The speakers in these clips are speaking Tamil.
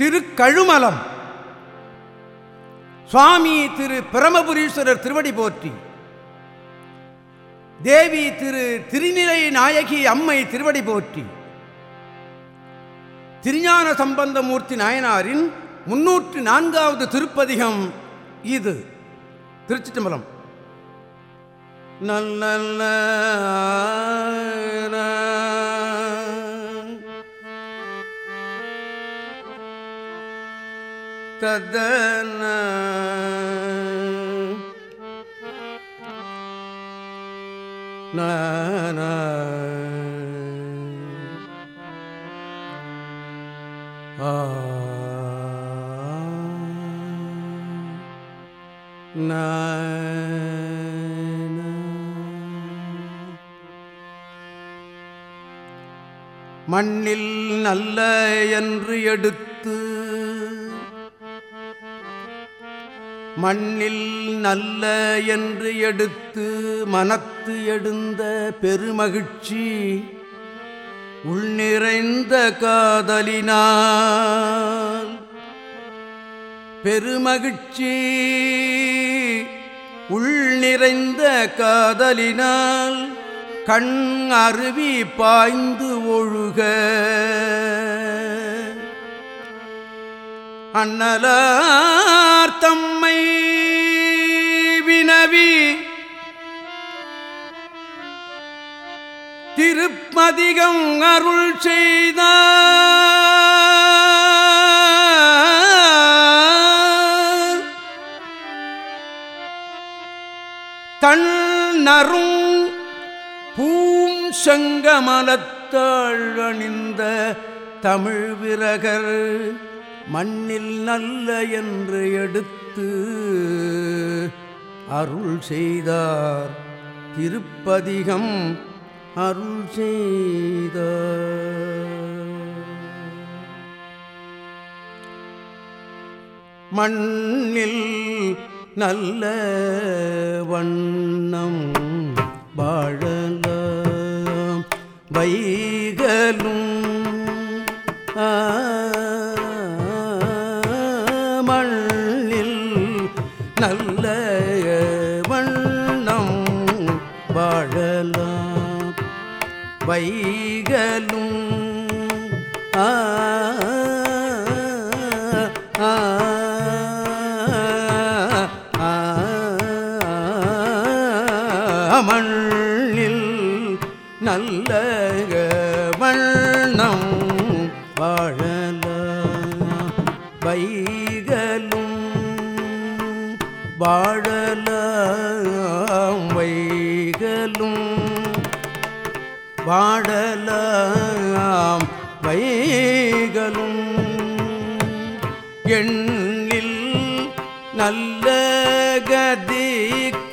திருக்கழுமலம். சுவாமி திரு பிரமபுரீஸ்வரர் திருவடி போற்றி. தேவி திரு திருநிலை நாயகி அம்மை திருவடி போற்றி. திருஞான சம்பந்தமூர்த்தி நாயனாரின் முன்னூற்று நான்காவது திருப்பதிகம் இது. திருச்சிட்டம்பலம். நல்ல ததன. ஆ. மண்ணில் நல்ல என்று எடுத்து மண்ணில் நல்ல என்று எடுத்து மனத்து எடுந்த பெருமகிழ்ச்சி உள்நிறைந்த காதலினால். பெருமகிழ்ச்சி உள்நிறைந்த காதலினால் கண் அருவி பாய்ந்து ஒழுக. அண்ணலார் தம்மை வினவி திருப்பதிகம் அருள் செய்த தன் பூம் சங்கமலத்தாழ்வணிந்த தமிழ் விரகர் மண்ணில் நல்ல என்று எடுத்து அருள் செய்தார். திருப்பதிகம் அருள் செய்த மண்ணில் நல்ல வண்ணம் வாழலாம். வைகலும் ஆ, வைகலும் ஆ மண்ணில் நல்ல வண்ணம் வாழல வைகலும் வாழலாம் வை வாழலாம் வைகளும். எண்ணில் நல்ல கதிக்கு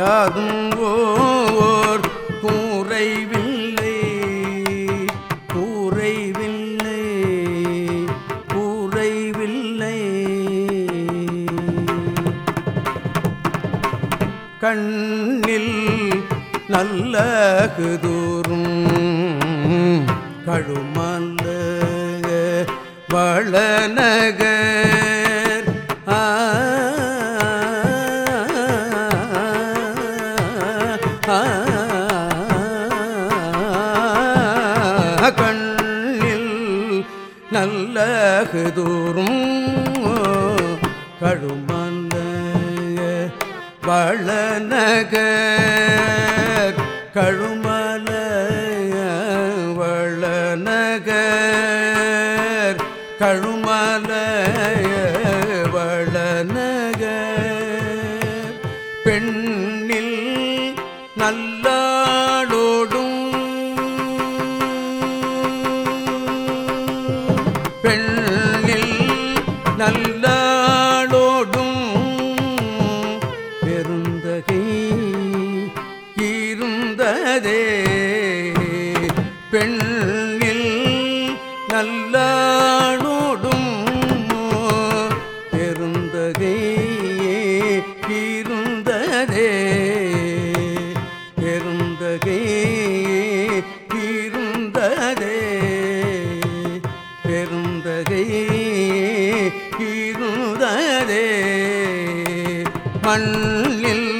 யாகும் ஓர் கூரைவில்லை கூரைவில்லை கூரைவில்லை. கண்ணில் நல்ல குதூரும் கழுமல்ல வளநகர் நல்ல குதூரும் கழுமல்ல வளநகர் கழுமல வளநகர் கழுமலைய பெருந்தகை இருந்ததே பெண்ணில் நல்லானோடும் பெருந்தகை இருந்ததே. பெருந்தகை இருந்ததே. பெருந்தகை இருந்ததே. மண்ணில்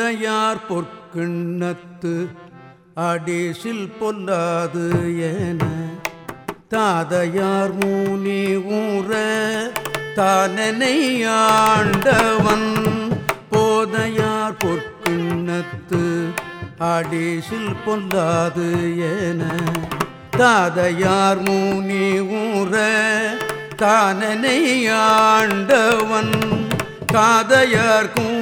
போதையார் பொற்கிண்ணத்து அடிசில் பொல்லாது என தாதையார் மூனி ஊற தானனை ஆண்டவன். போதையார் பொற்கிண்ணத்து அடிசில் பொல்லாது என தாதையார் மூனி ஊற தானனை ஆண்டவன். காதையார் குழையினல்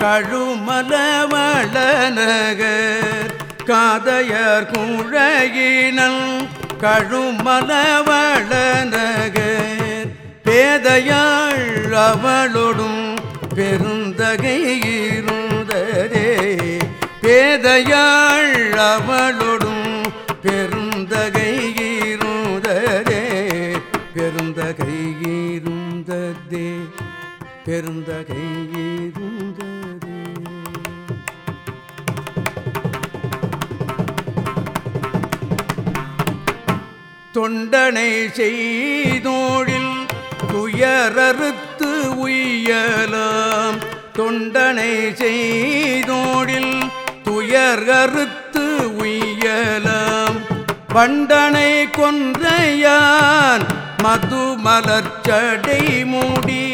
கழுமலவளநகர் காதையர் குழையினல் கழுமலவளநகர் பேதையாள் அவளொடும் பெருந்தகை இருந்ததே. பேதையாள் அவளொடும் பெருந்தகை இருந்ததே. பெருந்தகை இருந்ததே. பெருந்தகை தொண்டனை செய்தோழில் துயரறுத்து உய்யலாம். தொண்டனை செய்தோழில் துயரறுத்து உய்யலாம். பண்டனை கொன்றையான் மது மலர்ச்சடை மூடி.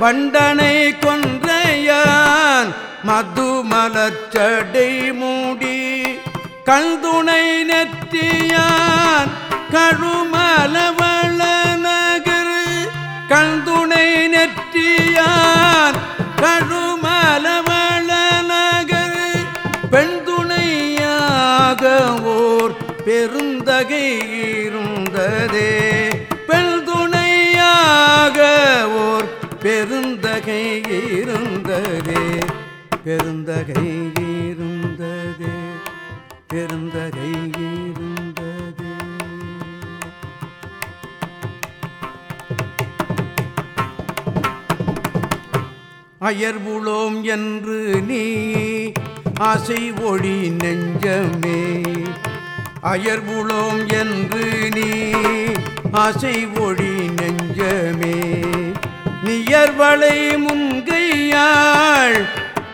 வண்டனை கொன்றையான் மது மலர்ச்சடை மூடி. கல்துணை நெற்றியான் கழுமலவள நகர் கல்துணை நெற்றியான் கழுமலவள நகர் பெண் துணையாக ஓர் பெருந்தகை இருந்ததே. பெண் துணையாக ஓர் பெருந்தகை இருந்ததே. பெருந்தகை பெருந்தகை இருந்தது அயர்வுளோம் என்று நீ ஆசை ஒளி நெஞ்சமே. அயர்வுளோம் என்று நீ ஆசை ஒளி நெஞ்சமே. நியர்வளை முங்கையாள்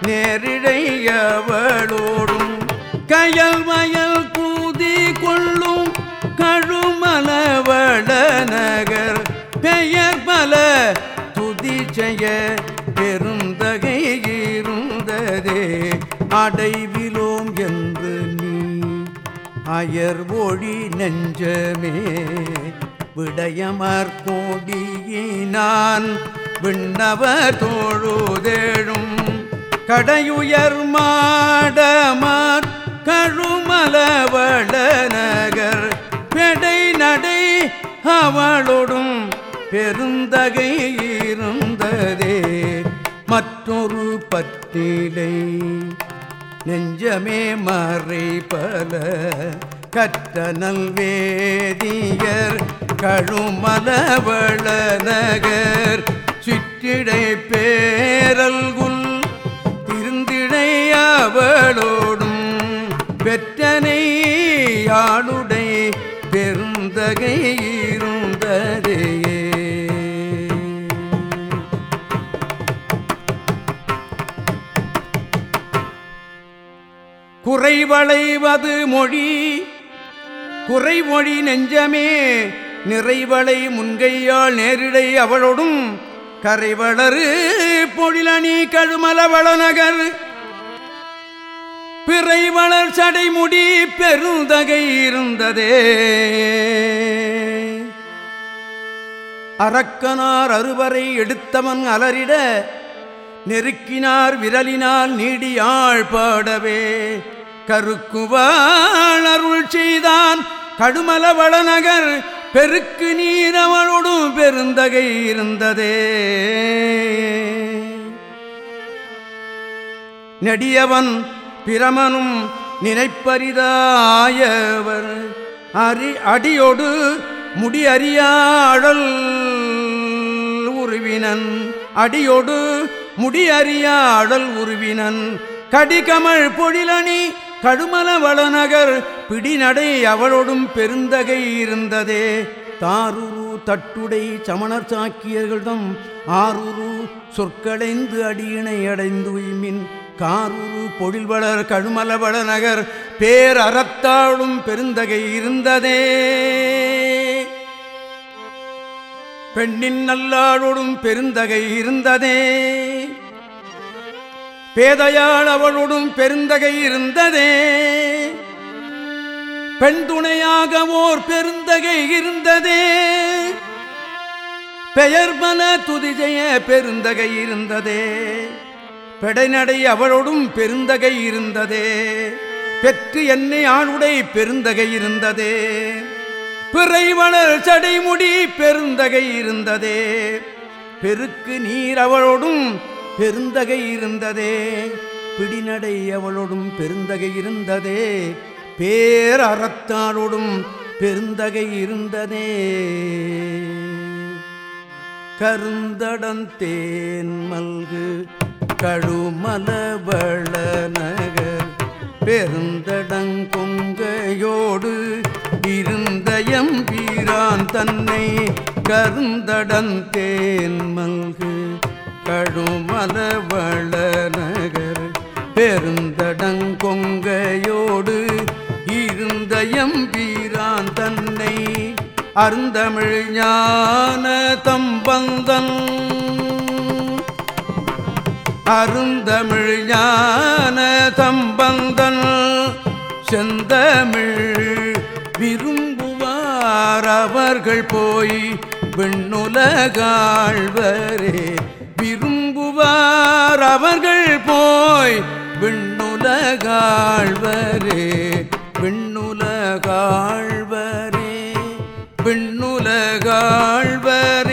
நேரிடையவளோடும் கயல் வயல் கூதி கொள்ளும் கழுமலவட நகர் பெயர் பல துதி செய்ய பெருந்தகை இருந்ததே. அடைவிலோம் என்று நீ அயர் ஒழி நெஞ்சமே. விடயமர் கோடியினான் விண்ணவர் தோழுதேழும். கடையுயர் மாடமார் கருமலவள நகர் பெடை நடை அவளோடும் பெருந்தகை இருந்ததே. மற்றொரு பற்றிலை நெஞ்சமே மறை பல கற்றனல் வேதியர் கழுமலவள நகர் சிற்றிடை பேரல்குல் திருந்திடை பெருந்தகை இருந்ததே குறைவளைவது மொழி குறைமொழி நெஞ்சமே நிறைவளை முன்கையால் நேரிடை அவளோடும் கரைவளரு பொழிலணி கழுமலவள நகர். பிறை வளர் சடைமுடி பெருந்தகை இருந்ததே. அரக்கனார் அறுவரை எடுத்தவன் அலரிட நெருக்கினார் விரலினால் நீடியாழ் பாடவே. கருக்குவாள் அருள் செய்தான் கடுமல வளநகர் பெருக்கு நீரவளோடும் பெருந்தகை இருந்ததே. நெடியவன் பிரமனும் நினைப்பரிதாயவர். அரி அடியோடு முடியறியாழல் உருவினன். அடியோடு முடியறியாழல் உருவினன். கடிகமழ் பொழிலணி கடுமல வளநகர் பிடிநடை அவளோடும் பெருந்தகை இருந்ததே. தாரூரு தட்டுடை சமணர் சாக்கியர்கள்தம் ஆரூரு சொற்களைந்து அடியினை அடைந்து உய்மின் காரூர் பொழில்வளர் கழுமலவள நகர் பேரறத்தாளும் பெருந்தகை இருந்ததே. பெண்ணின் நல்லாளோடும் பெருந்தகை இருந்ததே. பேதையாள் அவளோடும் பெருந்தகை இருந்ததே. பெண் துணையாக ஓர் பெருந்தகை இருந்ததே. பெயர்மன துதிஜய பெருந்தகை இருந்ததே. பெடைநடை அவளோடும் பெருந்தகை இருந்ததே. பெற்று என்னை ஆளுடை பெருந்தகை இருந்ததே. பிறைவளர் சடைமுடி பெருந்தகை இருந்ததே. பெருக்கு நீர் அவளோடும் பெருந்தகை இருந்ததே. பிடிநடை அவளோடும் பெருந்தகை இருந்ததே. பேரறத்தாளோடும் பெருந்தகை இருந்ததே. கருந்தடந்தேன் மல்கு கழுமலவள நகர் பெருந்தடங்கொங்கையோடு இருந்த எம்பீரான் தன்னை கருந்தடந்தேன் மல்கு கழுமலவள நகர் பெருந்தடங்கொங்கையோடு இருந்த எம்பீரான் தன்னை அருந்தமிழ் ஞான தம்பந்தன் அருந்தமிழ் ஞான தம்பந்தன் செந்தமிழ் விரும்புவார் அவர்கள் போய் விண்ணுலகாழ்வரே. விரும்புவார் அவர்கள் போய் விண்ணுலகாழ்வரே. விண்ணுலகாழ்வரே. விண்ணுலகாழ்வரே.